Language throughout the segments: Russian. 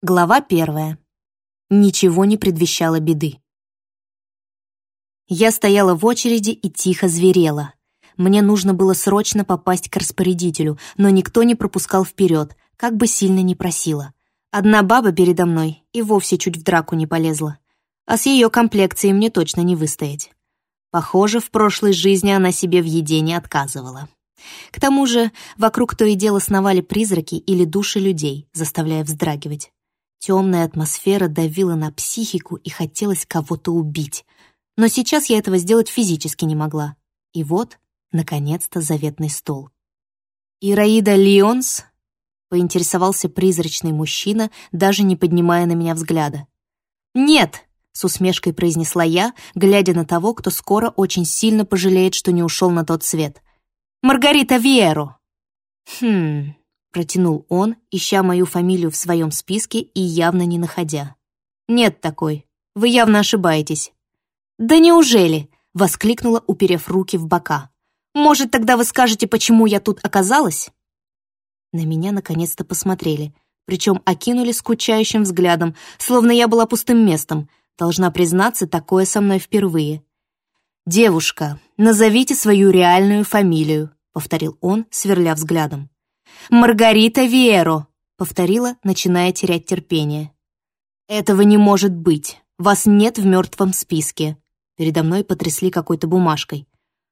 Глава первая. Ничего не предвещало беды. Я стояла в очереди и тихо зверела. Мне нужно было срочно попасть к распорядителю, но никто не пропускал вперед, как бы сильно ни просила. Одна баба передо мной и вовсе чуть в драку не полезла. А с ее комплекцией мне точно не выстоять. Похоже, в прошлой жизни она себе в еде не отказывала. К тому же вокруг то и дело сновали призраки или души людей, заставляя вздрагивать. Темная атмосфера давила на психику и хотелось кого-то убить. Но сейчас я этого сделать физически не могла. И вот, наконец-то, заветный стол. «Ираида Лионс?» — поинтересовался призрачный мужчина, даже не поднимая на меня взгляда. «Нет!» — с усмешкой произнесла я, глядя на того, кто скоро очень сильно пожалеет, что не ушел на тот свет. «Маргарита Виеро!» «Хм...» — протянул он, ища мою фамилию в своем списке и явно не находя. «Нет такой. Вы явно ошибаетесь». «Да неужели?» — воскликнула, уперев руки в бока. «Может, тогда вы скажете, почему я тут оказалась?» На меня наконец-то посмотрели, причем окинули скучающим взглядом, словно я была пустым местом. Должна признаться, такое со мной впервые. «Девушка, назовите свою реальную фамилию», — повторил он, сверля взглядом. «Маргарита Виеро», — повторила, начиная терять терпение. «Этого не может быть. Вас нет в мертвом списке». Передо мной потрясли какой-то бумажкой.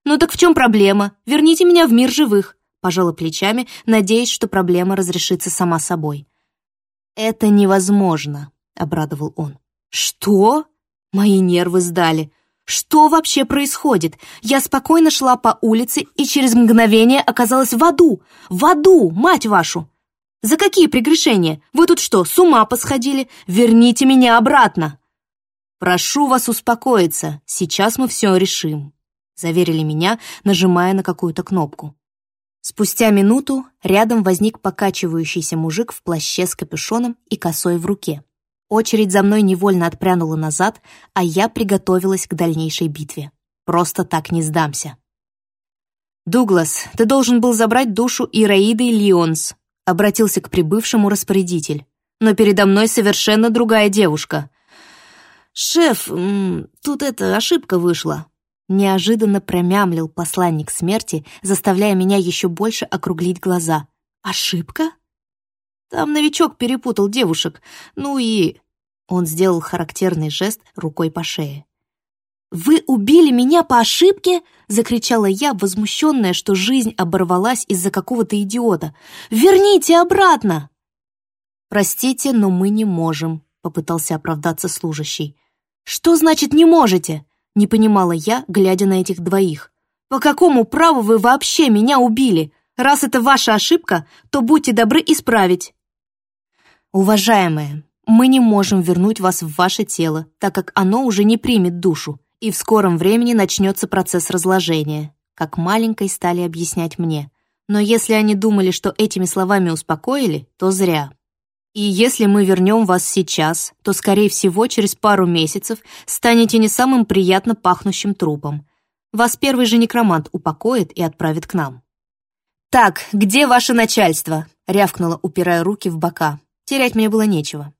«Ну так в чем проблема? Верните меня в мир живых», — пожала плечами, надеясь, что проблема разрешится сама собой. «Это невозможно», — обрадовал он. «Что?» Мои нервы сдали. Что вообще происходит? Я спокойно шла по улице и через мгновение оказалась в аду. В аду, мать вашу! За какие прегрешения? Вы тут что, с ума посходили? Верните меня обратно!» «Прошу вас успокоиться, сейчас мы все решим», — заверили меня, нажимая на какую-то кнопку. Спустя минуту рядом возник покачивающийся мужик в плаще с капюшоном и косой в руке. Очередь за мной невольно отпрянула назад, а я приготовилась к дальнейшей битве. Просто так не сдамся. «Дуглас, ты должен был забрать душу Ираиды Лионс», обратился к прибывшему распорядитель. «Но передо мной совершенно другая девушка». «Шеф, тут эта ошибка вышла», неожиданно промямлил посланник смерти, заставляя меня еще больше округлить глаза. «Ошибка?» Там новичок перепутал девушек. Ну и...» Он сделал характерный жест рукой по шее. «Вы убили меня по ошибке?» — закричала я, возмущенная, что жизнь оборвалась из-за какого-то идиота. «Верните обратно!» «Простите, но мы не можем», — попытался оправдаться служащий. «Что значит «не можете»?» — не понимала я, глядя на этих двоих. «По какому праву вы вообще меня убили? Раз это ваша ошибка, то будьте добры исправить». «Уважаемая, мы не можем вернуть вас в ваше тело, так как оно уже не примет душу, и в скором времени начнется процесс разложения», как маленькой стали объяснять мне. Но если они думали, что этими словами успокоили, то зря. И если мы вернем вас сейчас, то, скорее всего, через пару месяцев станете не самым приятно пахнущим трупом. Вас первый же некромант упокоит и отправит к нам. «Так, где ваше начальство?» — рявкнула, упирая руки в бока. Терять мне было нечего.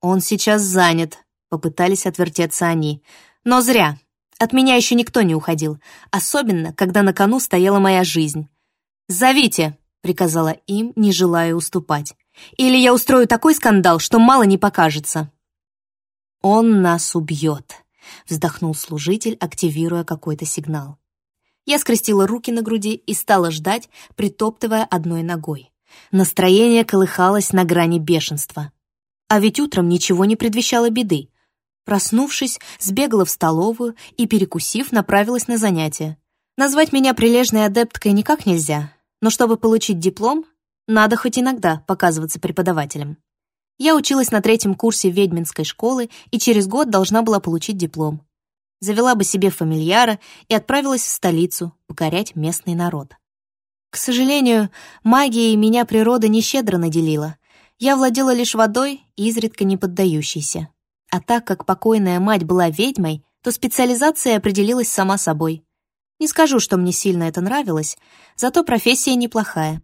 «Он сейчас занят», — попытались отвертеться они. «Но зря. От меня еще никто не уходил, особенно, когда на кону стояла моя жизнь. «Зовите», — приказала им, не желая уступать. «Или я устрою такой скандал, что мало не покажется». «Он нас убьет», — вздохнул служитель, активируя какой-то сигнал. Я скрестила руки на груди и стала ждать, притоптывая одной ногой. Настроение колыхалось на грани бешенства. А ведь утром ничего не предвещало беды. Проснувшись, сбегала в столовую и, перекусив, направилась на занятия. Назвать меня прилежной адепткой никак нельзя, но чтобы получить диплом, надо хоть иногда показываться преподавателем. Я училась на третьем курсе ведьминской школы и через год должна была получить диплом. Завела бы себе фамильяра и отправилась в столицу покорять местный народ. К сожалению, магией меня природа не щедро наделила. Я владела лишь водой, изредка не поддающейся. А так как покойная мать была ведьмой, то специализация определилась сама собой. Не скажу, что мне сильно это нравилось, зато профессия неплохая.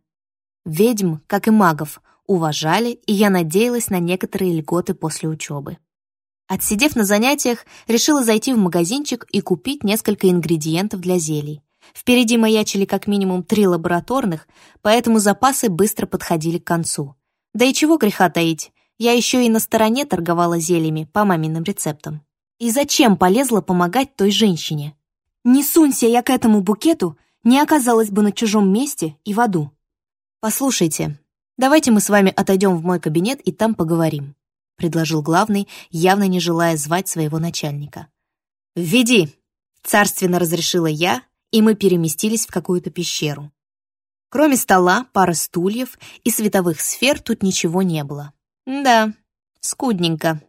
Ведьм, как и магов, уважали, и я надеялась на некоторые льготы после учебы. Отсидев на занятиях, решила зайти в магазинчик и купить несколько ингредиентов для зелий. Впереди маячили как минимум три лабораторных, поэтому запасы быстро подходили к концу. Да и чего греха таить, я еще и на стороне торговала зельями по маминым рецептам. И зачем полезла помогать той женщине? Не сунься я к этому букету, не оказалась бы на чужом месте и в аду. «Послушайте, давайте мы с вами отойдем в мой кабинет и там поговорим», предложил главный, явно не желая звать своего начальника. «Введи!» — царственно разрешила я, и мы переместились в какую-то пещеру. Кроме стола, пары стульев и световых сфер тут ничего не было. Да, скудненько.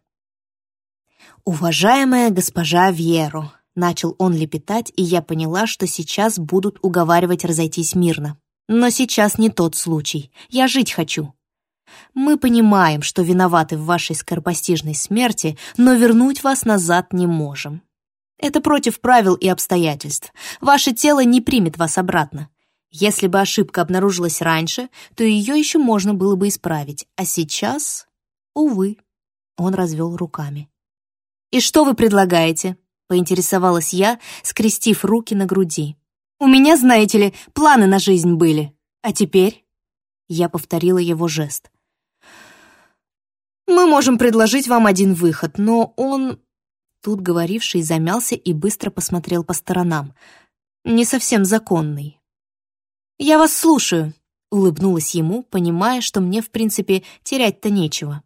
«Уважаемая госпожа Вьеро», — начал он лепетать, и я поняла, что сейчас будут уговаривать разойтись мирно. Но сейчас не тот случай. Я жить хочу. Мы понимаем, что виноваты в вашей скоропостижной смерти, но вернуть вас назад не можем. Это против правил и обстоятельств. Ваше тело не примет вас обратно. Если бы ошибка обнаружилась раньше, то ее еще можно было бы исправить. А сейчас, увы, он развел руками. «И что вы предлагаете?» — поинтересовалась я, скрестив руки на груди. «У меня, знаете ли, планы на жизнь были. А теперь...» Я повторила его жест. «Мы можем предложить вам один выход, но он Тут говоривший замялся и быстро посмотрел по сторонам. Не совсем законный. «Я вас слушаю», — улыбнулась ему, понимая, что мне, в принципе, терять-то нечего.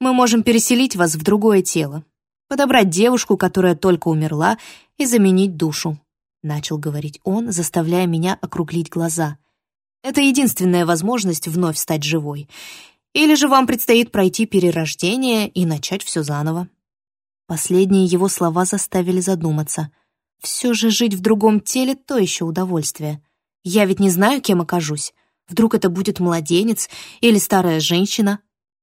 «Мы можем переселить вас в другое тело, подобрать девушку, которая только умерла, и заменить душу», — начал говорить он, заставляя меня округлить глаза. «Это единственная возможность вновь стать живой. Или же вам предстоит пройти перерождение и начать все заново». Последние его слова заставили задуматься. Все же жить в другом теле — то еще удовольствие. Я ведь не знаю, кем окажусь. Вдруг это будет младенец или старая женщина.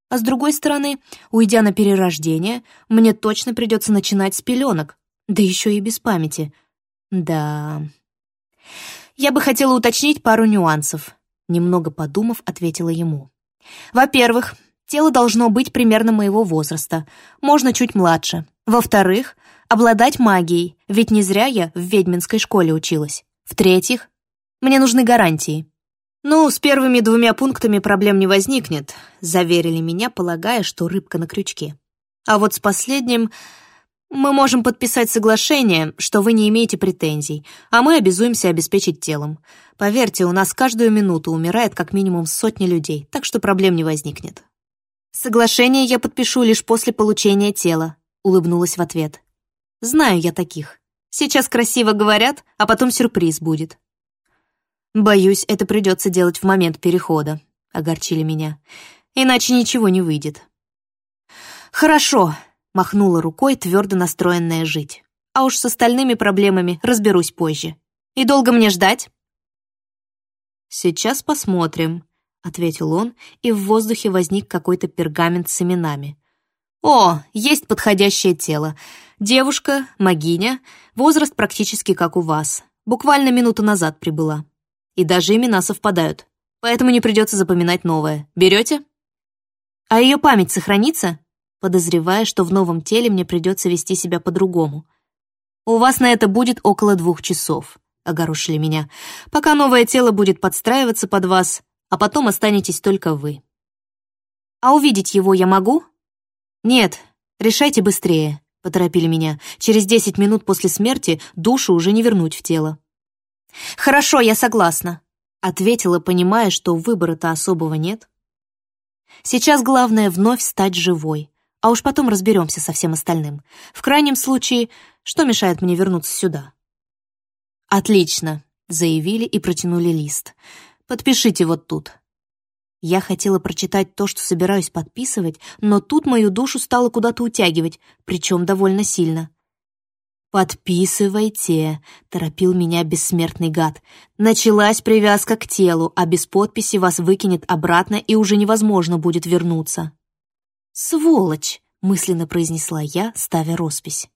А с другой стороны, уйдя на перерождение, мне точно придется начинать с пеленок, да еще и без памяти. Да... Я бы хотела уточнить пару нюансов. Немного подумав, ответила ему. Во-первых, Тело должно быть примерно моего возраста, можно чуть младше. Во-вторых, обладать магией, ведь не зря я в ведьминской школе училась. В-третьих, мне нужны гарантии. «Ну, с первыми двумя пунктами проблем не возникнет», заверили меня, полагая, что рыбка на крючке. А вот с последним мы можем подписать соглашение, что вы не имеете претензий, а мы обязуемся обеспечить телом. Поверьте, у нас каждую минуту умирает как минимум сотни людей, так что проблем не возникнет. «Соглашение я подпишу лишь после получения тела», — улыбнулась в ответ. «Знаю я таких. Сейчас красиво говорят, а потом сюрприз будет». «Боюсь, это придется делать в момент перехода», — огорчили меня. «Иначе ничего не выйдет». «Хорошо», — махнула рукой, твердо настроенная жить. «А уж с остальными проблемами разберусь позже. И долго мне ждать?» «Сейчас посмотрим», — ответил он, и в воздухе возник какой-то пергамент с именами. «О, есть подходящее тело. Девушка, магиня, возраст практически как у вас. Буквально минуту назад прибыла. И даже имена совпадают, поэтому не придется запоминать новое. Берете?» «А ее память сохранится?» подозревая, что в новом теле мне придется вести себя по-другому. «У вас на это будет около двух часов», — огорошили меня. «Пока новое тело будет подстраиваться под вас, а потом останетесь только вы. А увидеть его я могу? Нет, решайте быстрее, поторопили меня. Через десять минут после смерти душу уже не вернуть в тело. Хорошо, я согласна, ответила, понимая, что выбора-то особого нет. Сейчас главное вновь стать живой, а уж потом разберемся со всем остальным. В крайнем случае, что мешает мне вернуться сюда? Отлично, заявили и протянули лист. Подпишите вот тут». Я хотела прочитать то, что собираюсь подписывать, но тут мою душу стало куда-то утягивать, причем довольно сильно. «Подписывайте», — торопил меня бессмертный гад. «Началась привязка к телу, а без подписи вас выкинет обратно и уже невозможно будет вернуться». «Сволочь!» — мысленно произнесла я, ставя роспись.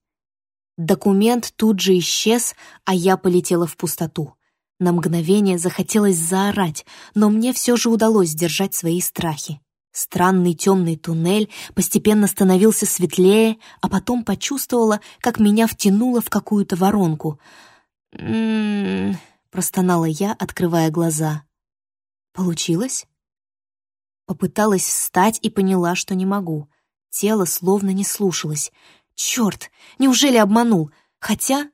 Документ тут же исчез, а я полетела в пустоту. На мгновение захотелось заорать, но мне все же удалось сдержать свои страхи. Странный темный туннель постепенно становился светлее, а потом почувствовала, как меня втянуло в какую-то воронку. «М-м-м», простонала я, открывая глаза. «Получилось?» Попыталась встать и поняла, что не могу. Тело словно не слушалось. Черт, неужели обманул? Хотя,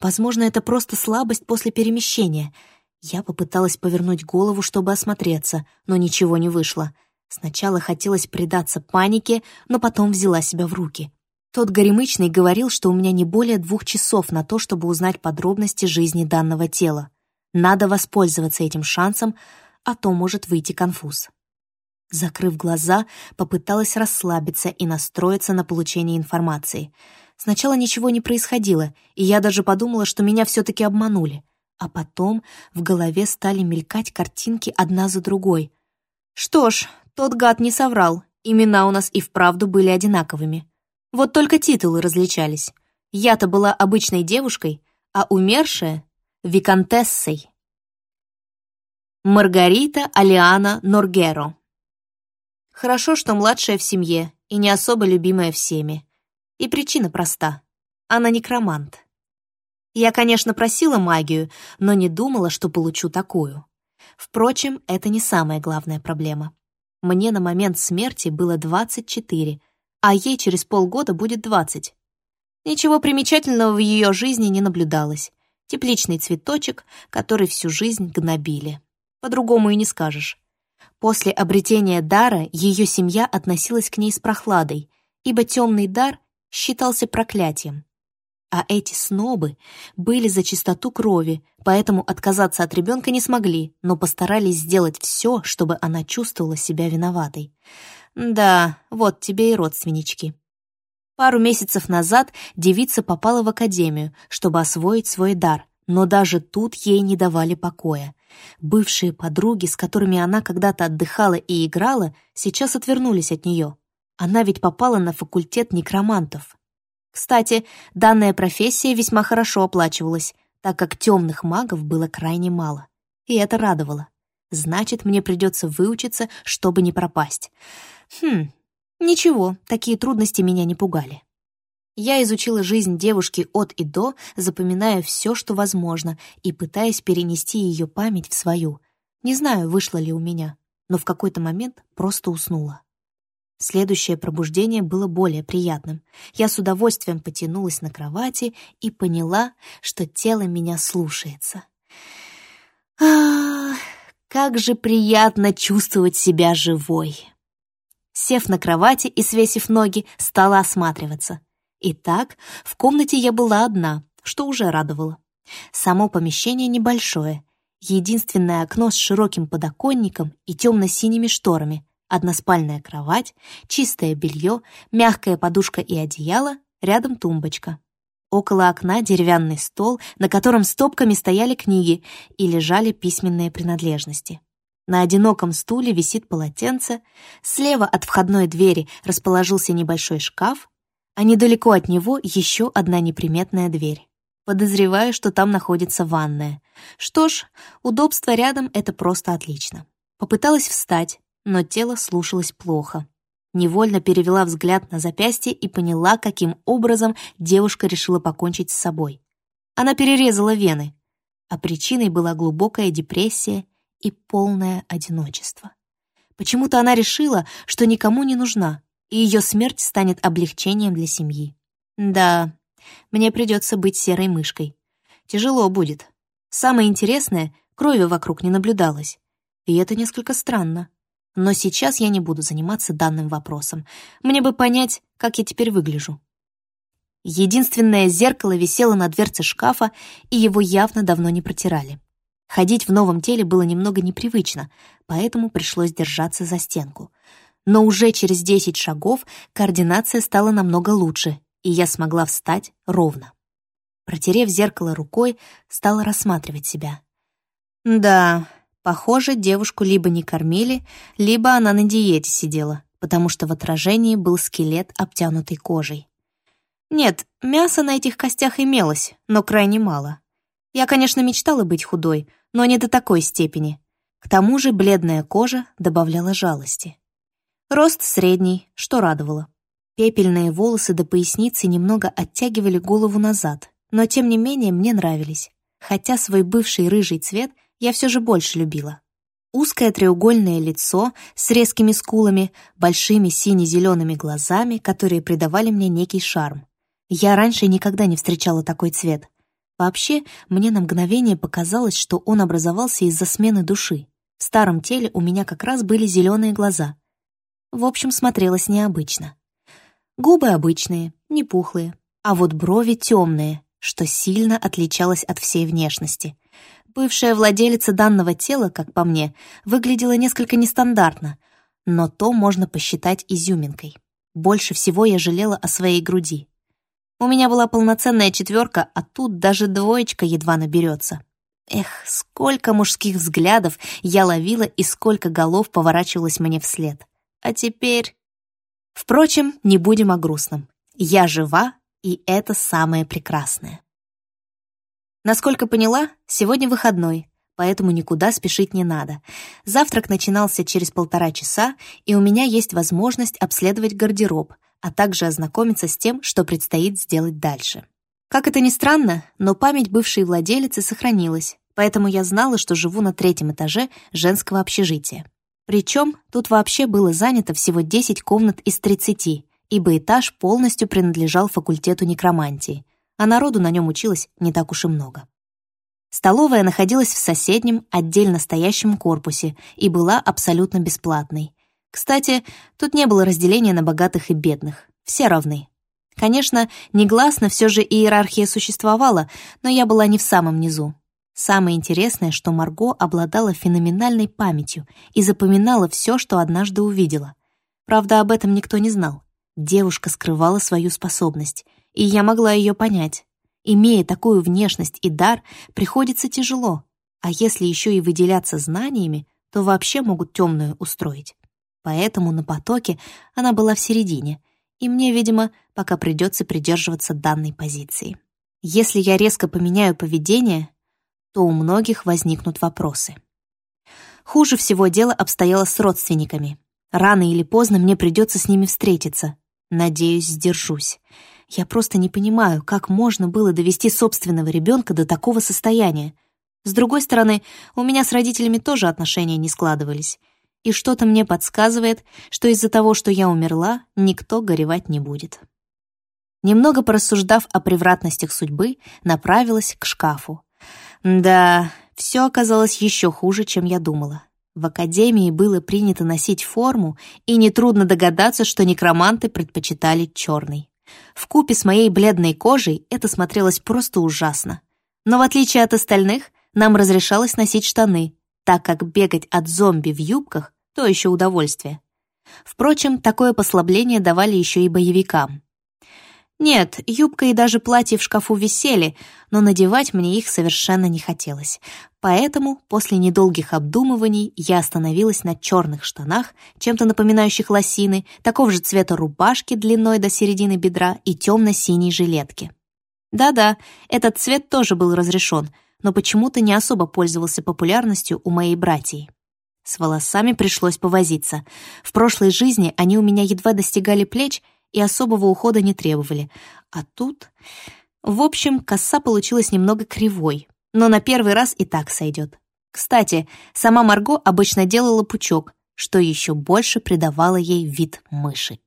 возможно, это просто слабость после перемещения. Я попыталась повернуть голову, чтобы осмотреться, но ничего не вышло. Сначала хотелось предаться панике, но потом взяла себя в руки. Тот горемычный говорил, что у меня не более двух часов на то, чтобы узнать подробности жизни данного тела. Надо воспользоваться этим шансом, а то может выйти конфуз. Закрыв глаза, попыталась расслабиться и настроиться на получение информации. Сначала ничего не происходило, и я даже подумала, что меня все-таки обманули. А потом в голове стали мелькать картинки одна за другой. Что ж, тот гад не соврал, имена у нас и вправду были одинаковыми. Вот только титулы различались. Я-то была обычной девушкой, а умершая — виконтессой. Маргарита Алиана Норгеро. Хорошо, что младшая в семье и не особо любимая всеми. И причина проста. Она некромант. Я, конечно, просила магию, но не думала, что получу такую. Впрочем, это не самая главная проблема. Мне на момент смерти было 24, а ей через полгода будет 20. Ничего примечательного в ее жизни не наблюдалось. Тепличный цветочек, который всю жизнь гнобили. По-другому и не скажешь. После обретения дара ее семья относилась к ней с прохладой, ибо темный дар считался проклятием. А эти снобы были за чистоту крови, поэтому отказаться от ребенка не смогли, но постарались сделать все, чтобы она чувствовала себя виноватой. Да, вот тебе и родственнички. Пару месяцев назад девица попала в академию, чтобы освоить свой дар, но даже тут ей не давали покоя. Бывшие подруги, с которыми она когда-то отдыхала и играла, сейчас отвернулись от нее. Она ведь попала на факультет некромантов. Кстати, данная профессия весьма хорошо оплачивалась, так как темных магов было крайне мало. И это радовало. Значит, мне придется выучиться, чтобы не пропасть. Хм, ничего, такие трудности меня не пугали. Я изучила жизнь девушки от и до, запоминая все, что возможно, и пытаясь перенести ее память в свою. Не знаю, вышло ли у меня, но в какой-то момент просто уснула. Следующее пробуждение было более приятным. Я с удовольствием потянулась на кровати и поняла, что тело меня слушается. Ах, как же приятно чувствовать себя живой. Сев на кровати и свесив ноги, стала осматриваться. Итак, в комнате я была одна, что уже радовало. Само помещение небольшое. Единственное окно с широким подоконником и темно-синими шторами, Односпальная кровать, чистое белье, мягкая подушка и одеяло, рядом тумбочка. Около окна деревянный стол, на котором стопками стояли книги и лежали письменные принадлежности. На одиноком стуле висит полотенце, слева от входной двери расположился небольшой шкаф, а недалеко от него еще одна неприметная дверь. Подозреваю, что там находится ванная. Что ж, удобство рядом — это просто отлично. Попыталась встать, но тело слушалось плохо. Невольно перевела взгляд на запястье и поняла, каким образом девушка решила покончить с собой. Она перерезала вены, а причиной была глубокая депрессия и полное одиночество. Почему-то она решила, что никому не нужна, и ее смерть станет облегчением для семьи. Да, мне придется быть серой мышкой. Тяжело будет. Самое интересное, крови вокруг не наблюдалось. И это несколько странно. Но сейчас я не буду заниматься данным вопросом. Мне бы понять, как я теперь выгляжу. Единственное зеркало висело на дверце шкафа, и его явно давно не протирали. Ходить в новом теле было немного непривычно, поэтому пришлось держаться за стенку. Но уже через 10 шагов координация стала намного лучше, и я смогла встать ровно. Протерев зеркало рукой, стала рассматривать себя. Да, Похоже, девушку либо не кормили, либо она на диете сидела, потому что в отражении был скелет, обтянутый кожей. Нет, мяса на этих костях имелось, но крайне мало. Я, конечно, мечтала быть худой, но не до такой степени. К тому же бледная кожа добавляла жалости. Рост средний, что радовало. Пепельные волосы до поясницы немного оттягивали голову назад, но тем не менее мне нравились, хотя свой бывший рыжий цвет я все же больше любила. Узкое треугольное лицо с резкими скулами, большими сине-зелеными глазами, которые придавали мне некий шарм. Я раньше никогда не встречала такой цвет. Вообще, мне на мгновение показалось, что он образовался из-за смены души. В старом теле у меня как раз были зеленые глаза. В общем, смотрелось необычно. Губы обычные, не пухлые, а вот брови темные, что сильно отличалось от всей внешности — Бывшая владелица данного тела, как по мне, выглядела несколько нестандартно, но то можно посчитать изюминкой. Больше всего я жалела о своей груди. У меня была полноценная четверка, а тут даже двоечка едва наберется. Эх, сколько мужских взглядов я ловила и сколько голов поворачивалось мне вслед. А теперь... Впрочем, не будем о грустном. Я жива, и это самое прекрасное. Насколько поняла, сегодня выходной, поэтому никуда спешить не надо. Завтрак начинался через полтора часа, и у меня есть возможность обследовать гардероб, а также ознакомиться с тем, что предстоит сделать дальше. Как это ни странно, но память бывшей владелицы сохранилась, поэтому я знала, что живу на третьем этаже женского общежития. Причем тут вообще было занято всего 10 комнат из 30, ибо этаж полностью принадлежал факультету некромантии, а народу на нем училось не так уж и много. Столовая находилась в соседнем, отдельно стоящем корпусе и была абсолютно бесплатной. Кстати, тут не было разделения на богатых и бедных. Все равны. Конечно, негласно все же иерархия существовала, но я была не в самом низу. Самое интересное, что Марго обладала феноменальной памятью и запоминала все, что однажды увидела. Правда, об этом никто не знал. Девушка скрывала свою способность — и я могла ее понять. Имея такую внешность и дар, приходится тяжело, а если еще и выделяться знаниями, то вообще могут темную устроить. Поэтому на потоке она была в середине, и мне, видимо, пока придется придерживаться данной позиции. Если я резко поменяю поведение, то у многих возникнут вопросы. Хуже всего дело обстояло с родственниками. Рано или поздно мне придется с ними встретиться. Надеюсь, сдержусь. Я просто не понимаю, как можно было довести собственного ребенка до такого состояния. С другой стороны, у меня с родителями тоже отношения не складывались. И что-то мне подсказывает, что из-за того, что я умерла, никто горевать не будет. Немного порассуждав о превратностях судьбы, направилась к шкафу. Да, все оказалось еще хуже, чем я думала. В академии было принято носить форму, и нетрудно догадаться, что некроманты предпочитали черный. В купе с моей бледной кожей это смотрелось просто ужасно. Но в отличие от остальных, нам разрешалось носить штаны, так как бегать от зомби в юбках — то еще удовольствие. Впрочем, такое послабление давали еще и боевикам. Нет, юбка и даже платье в шкафу висели, но надевать мне их совершенно не хотелось. Поэтому после недолгих обдумываний я остановилась на черных штанах, чем-то напоминающих лосины, такого же цвета рубашки длиной до середины бедра и темно-синей жилетки. Да-да, этот цвет тоже был разрешен, но почему-то не особо пользовался популярностью у моей братьей. С волосами пришлось повозиться. В прошлой жизни они у меня едва достигали плеч — и особого ухода не требовали. А тут... В общем, коса получилась немного кривой, но на первый раз и так сойдет. Кстати, сама Марго обычно делала пучок, что еще больше придавало ей вид мыши.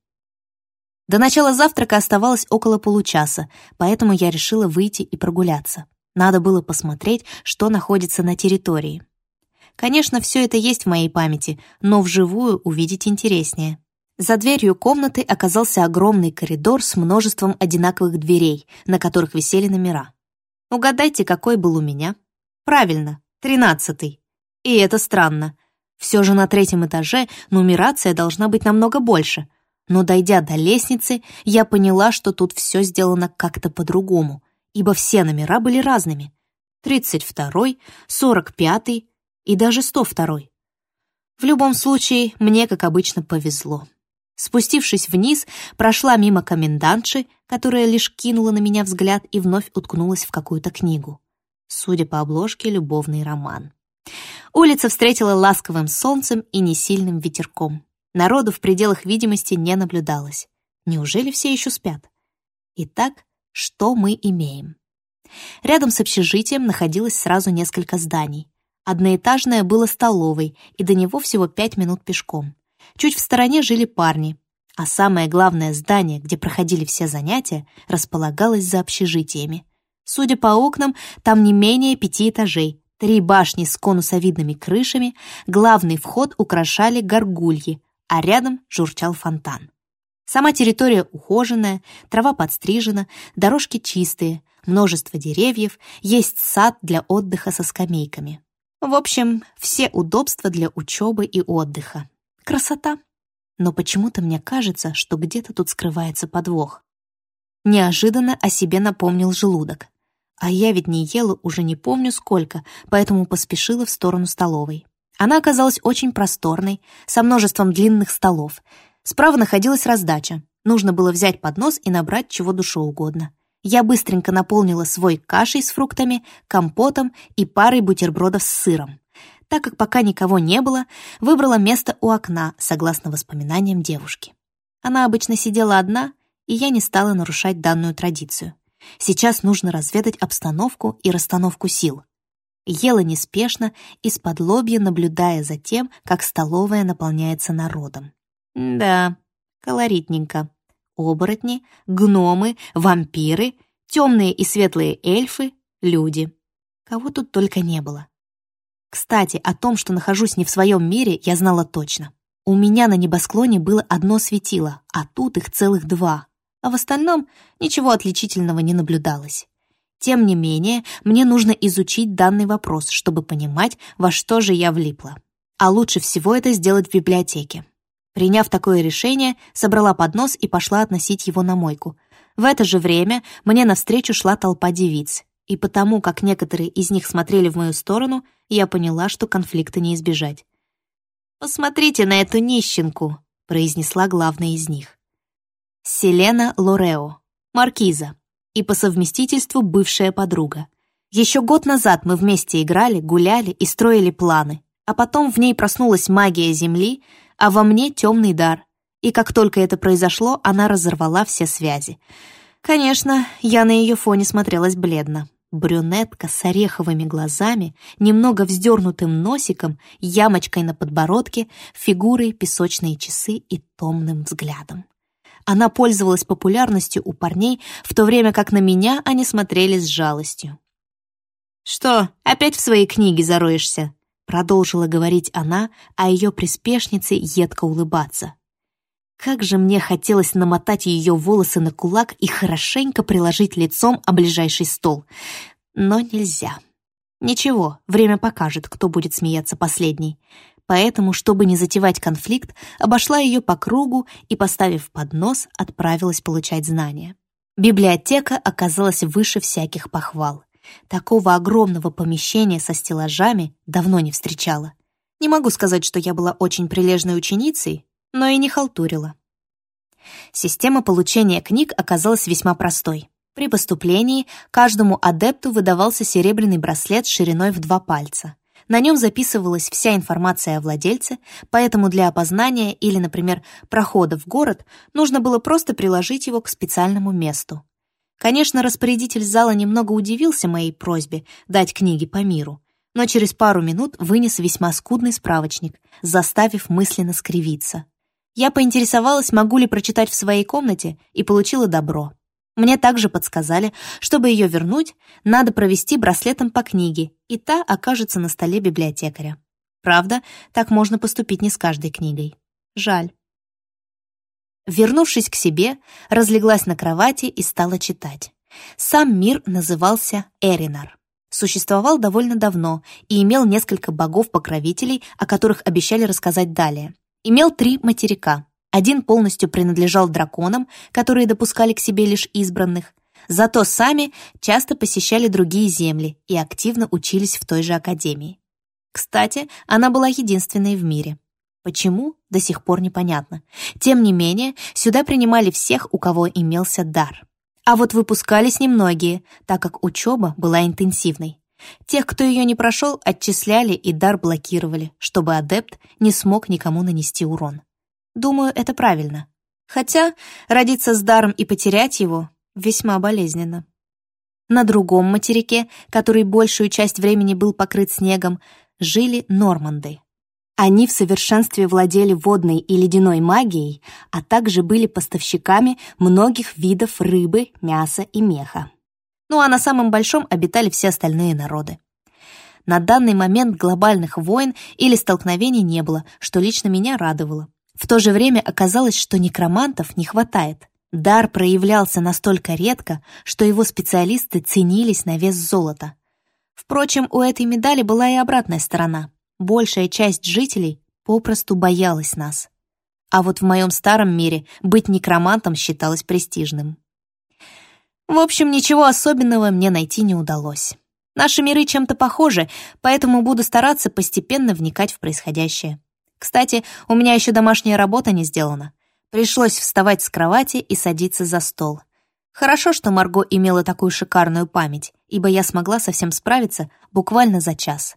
До начала завтрака оставалось около получаса, поэтому я решила выйти и прогуляться. Надо было посмотреть, что находится на территории. Конечно, все это есть в моей памяти, но вживую увидеть интереснее. За дверью комнаты оказался огромный коридор с множеством одинаковых дверей, на которых висели номера. Угадайте, какой был у меня? Правильно, тринадцатый. И это странно. Все же на третьем этаже нумерация должна быть намного больше. Но дойдя до лестницы, я поняла, что тут все сделано как-то по-другому, ибо все номера были разными. Тридцать второй, сорок пятый и даже сто второй. В любом случае, мне, как обычно, повезло. Спустившись вниз, прошла мимо комендантши, которая лишь кинула на меня взгляд и вновь уткнулась в какую-то книгу. Судя по обложке, любовный роман. Улица встретила ласковым солнцем и несильным ветерком. Народу в пределах видимости не наблюдалось. Неужели все еще спят? Итак, что мы имеем? Рядом с общежитием находилось сразу несколько зданий. Одноэтажное было столовой, и до него всего пять минут пешком. Чуть в стороне жили парни, а самое главное здание, где проходили все занятия, располагалось за общежитиями. Судя по окнам, там не менее пяти этажей, три башни с конусовидными крышами, главный вход украшали горгульи, а рядом журчал фонтан. Сама территория ухоженная, трава подстрижена, дорожки чистые, множество деревьев, есть сад для отдыха со скамейками. В общем, все удобства для учебы и отдыха. Красота. Но почему-то мне кажется, что где-то тут скрывается подвох. Неожиданно о себе напомнил желудок. А я ведь не ела уже не помню сколько, поэтому поспешила в сторону столовой. Она оказалась очень просторной, со множеством длинных столов. Справа находилась раздача. Нужно было взять поднос и набрать чего душе угодно. Я быстренько наполнила свой кашей с фруктами, компотом и парой бутербродов с сыром. Так как пока никого не было, выбрала место у окна, согласно воспоминаниям девушки. Она обычно сидела одна, и я не стала нарушать данную традицию. Сейчас нужно разведать обстановку и расстановку сил. Ела неспешно, из-под лобья наблюдая за тем, как столовая наполняется народом. Да, колоритненько. Оборотни, гномы, вампиры, темные и светлые эльфы, люди. Кого тут только не было. Кстати, о том, что нахожусь не в своем мире, я знала точно. У меня на небосклоне было одно светило, а тут их целых два а в остальном ничего отличительного не наблюдалось. Тем не менее, мне нужно изучить данный вопрос, чтобы понимать, во что же я влипла. А лучше всего это сделать в библиотеке. Приняв такое решение, собрала поднос и пошла относить его на мойку. В это же время мне навстречу шла толпа девиц, и потому, как некоторые из них смотрели в мою сторону, я поняла, что конфликта не избежать. «Посмотрите на эту нищенку», — произнесла главная из них. Селена Лорео, маркиза и по совместительству бывшая подруга. Еще год назад мы вместе играли, гуляли и строили планы, а потом в ней проснулась магия Земли, а во мне темный дар. И как только это произошло, она разорвала все связи. Конечно, я на ее фоне смотрелась бледно. Брюнетка с ореховыми глазами, немного вздернутым носиком, ямочкой на подбородке, фигурой, песочные часы и томным взглядом. Она пользовалась популярностью у парней, в то время как на меня они смотрели с жалостью. «Что, опять в свои книги зароешься?» Продолжила говорить она, а ее приспешнице едко улыбаться. Как же мне хотелось намотать ее волосы на кулак и хорошенько приложить лицом о ближайший стол. Но нельзя. Ничего, время покажет, кто будет смеяться последний поэтому, чтобы не затевать конфликт, обошла ее по кругу и, поставив поднос, отправилась получать знания. Библиотека оказалась выше всяких похвал. Такого огромного помещения со стеллажами давно не встречала. Не могу сказать, что я была очень прилежной ученицей, но и не халтурила. Система получения книг оказалась весьма простой. При поступлении каждому адепту выдавался серебряный браслет шириной в два пальца. На нем записывалась вся информация о владельце, поэтому для опознания или, например, прохода в город нужно было просто приложить его к специальному месту. Конечно, распорядитель зала немного удивился моей просьбе дать книги по миру, но через пару минут вынес весьма скудный справочник, заставив мысленно скривиться. Я поинтересовалась, могу ли прочитать в своей комнате, и получила добро. Мне также подсказали, чтобы ее вернуть, надо провести браслетом по книге, и та окажется на столе библиотекаря. Правда, так можно поступить не с каждой книгой. Жаль. Вернувшись к себе, разлеглась на кровати и стала читать. Сам мир назывался Эринар. Существовал довольно давно и имел несколько богов-покровителей, о которых обещали рассказать далее. Имел три материка один полностью принадлежал драконам, которые допускали к себе лишь избранных, зато сами часто посещали другие земли и активно учились в той же академии. Кстати, она была единственной в мире. Почему, до сих пор непонятно. Тем не менее, сюда принимали всех, у кого имелся дар. А вот выпускались немногие, так как учеба была интенсивной. Тех, кто ее не прошел, отчисляли и дар блокировали, чтобы адепт не смог никому нанести урон. Думаю, это правильно. Хотя родиться с даром и потерять его весьма болезненно. На другом материке, который большую часть времени был покрыт снегом, жили норманды. Они в совершенстве владели водной и ледяной магией, а также были поставщиками многих видов рыбы, мяса и меха. Ну а на самом большом обитали все остальные народы. На данный момент глобальных войн или столкновений не было, что лично меня радовало. В то же время оказалось, что некромантов не хватает. Дар проявлялся настолько редко, что его специалисты ценились на вес золота. Впрочем, у этой медали была и обратная сторона. Большая часть жителей попросту боялась нас. А вот в моем старом мире быть некромантом считалось престижным. В общем, ничего особенного мне найти не удалось. Наши миры чем-то похожи, поэтому буду стараться постепенно вникать в происходящее. Кстати, у меня еще домашняя работа не сделана. Пришлось вставать с кровати и садиться за стол. Хорошо, что Марго имела такую шикарную память, ибо я смогла совсем справиться буквально за час.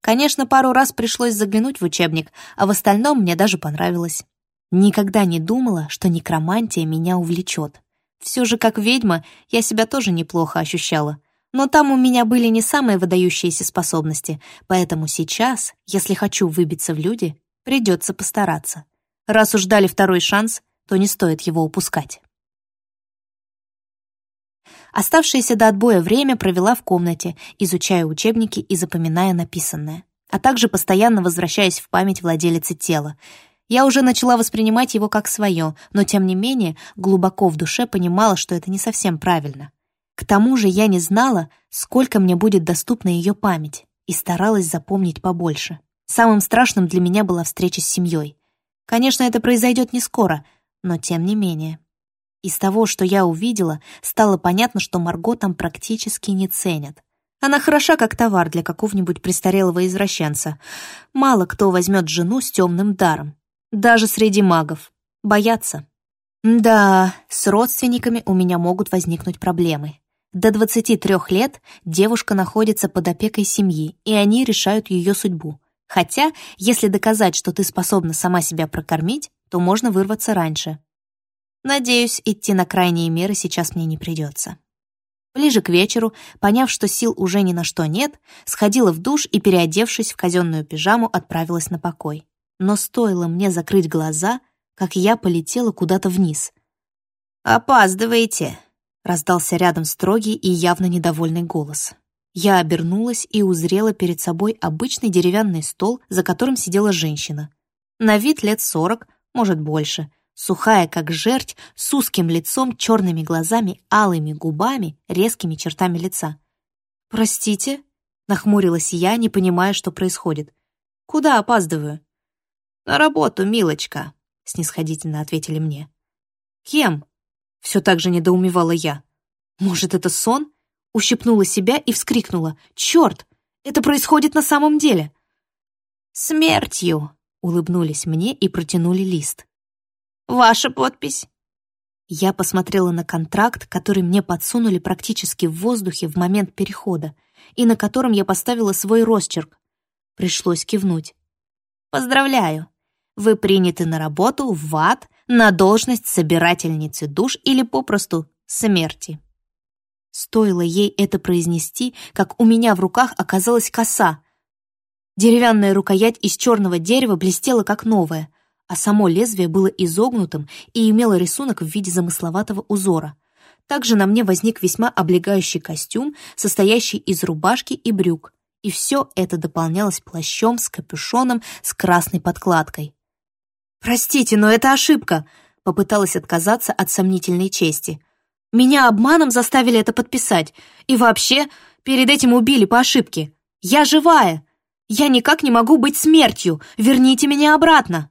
Конечно, пару раз пришлось заглянуть в учебник, а в остальном мне даже понравилось. Никогда не думала, что некромантия меня увлечет. Все же, как ведьма, я себя тоже неплохо ощущала. Но там у меня были не самые выдающиеся способности, поэтому сейчас, если хочу выбиться в люди, придется постараться. Раз уж дали второй шанс, то не стоит его упускать. Оставшееся до отбоя время провела в комнате, изучая учебники и запоминая написанное, а также постоянно возвращаясь в память владелицы тела. Я уже начала воспринимать его как свое, но тем не менее глубоко в душе понимала, что это не совсем правильно. К тому же я не знала, сколько мне будет доступна ее память, и старалась запомнить побольше. Самым страшным для меня была встреча с семьей. Конечно, это произойдет не скоро, но тем не менее. Из того, что я увидела, стало понятно, что Марго там практически не ценят. Она хороша как товар для какого-нибудь престарелого извращенца. Мало кто возьмет жену с темным даром. Даже среди магов. Боятся. Да, с родственниками у меня могут возникнуть проблемы. До 23 лет девушка находится под опекой семьи, и они решают ее судьбу. Хотя, если доказать, что ты способна сама себя прокормить, то можно вырваться раньше. Надеюсь, идти на крайние меры сейчас мне не придется. Ближе к вечеру, поняв, что сил уже ни на что нет, сходила в душ и, переодевшись в казенную пижаму, отправилась на покой. Но стоило мне закрыть глаза, как я полетела куда-то вниз. «Опаздываете!» — раздался рядом строгий и явно недовольный голос. Я обернулась и узрела перед собой обычный деревянный стол, за которым сидела женщина. На вид лет сорок, может больше, сухая как жерть, с узким лицом, черными глазами, алыми губами, резкими чертами лица. «Простите?» — нахмурилась я, не понимая, что происходит. «Куда опаздываю?» «На работу, милочка», — снисходительно ответили мне. «Кем?» — все так же недоумевала я. «Может, это сон?» ущипнула себя и вскрикнула. «Черт! Это происходит на самом деле!» «Смертью!» — улыбнулись мне и протянули лист. «Ваша подпись?» Я посмотрела на контракт, который мне подсунули практически в воздухе в момент перехода, и на котором я поставила свой росчерк. Пришлось кивнуть. «Поздравляю! Вы приняты на работу в ад на должность собирательницы душ или попросту смерти». Стоило ей это произнести, как у меня в руках оказалась коса. Деревянная рукоять из черного дерева блестела как новая, а само лезвие было изогнутым и имело рисунок в виде замысловатого узора. Также на мне возник весьма облегающий костюм, состоящий из рубашки и брюк, и все это дополнялось плащом с капюшоном с красной подкладкой. «Простите, но это ошибка!» — попыталась отказаться от сомнительной чести. Меня обманом заставили это подписать. И вообще, перед этим убили по ошибке. Я живая. Я никак не могу быть смертью. Верните меня обратно.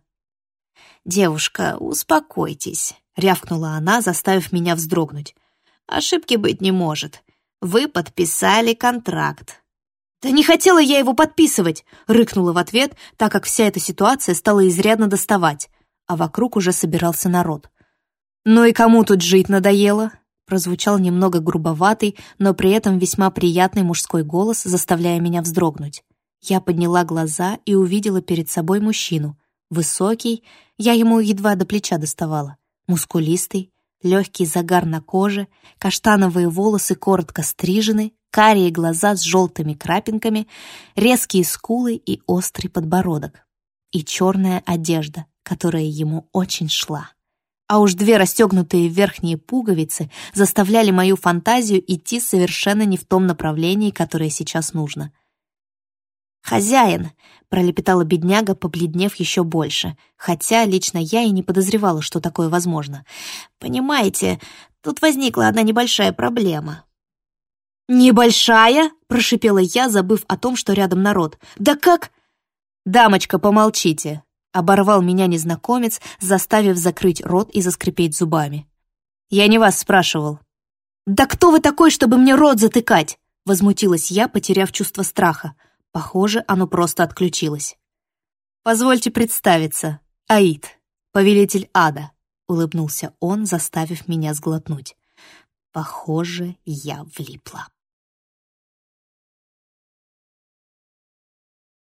«Девушка, успокойтесь», — рявкнула она, заставив меня вздрогнуть. «Ошибки быть не может. Вы подписали контракт». «Да не хотела я его подписывать!» — рыкнула в ответ, так как вся эта ситуация стала изрядно доставать, а вокруг уже собирался народ. «Ну и кому тут жить надоело?» прозвучал немного грубоватый, но при этом весьма приятный мужской голос, заставляя меня вздрогнуть. Я подняла глаза и увидела перед собой мужчину. Высокий, я ему едва до плеча доставала. Мускулистый, легкий загар на коже, каштановые волосы коротко стрижены, карие глаза с желтыми крапинками, резкие скулы и острый подбородок. И черная одежда, которая ему очень шла. А уж две расстегнутые верхние пуговицы заставляли мою фантазию идти совершенно не в том направлении, которое сейчас нужно. «Хозяин!» — пролепетала бедняга, побледнев еще больше, хотя лично я и не подозревала, что такое возможно. «Понимаете, тут возникла одна небольшая проблема». «Небольшая?» — прошипела я, забыв о том, что рядом народ. «Да как?» «Дамочка, помолчите!» Оборвал меня незнакомец, заставив закрыть рот и заскрипеть зубами. «Я не вас спрашивал». «Да кто вы такой, чтобы мне рот затыкать?» Возмутилась я, потеряв чувство страха. Похоже, оно просто отключилось. «Позвольте представиться. Аид, повелитель ада», — улыбнулся он, заставив меня сглотнуть. «Похоже, я влипла».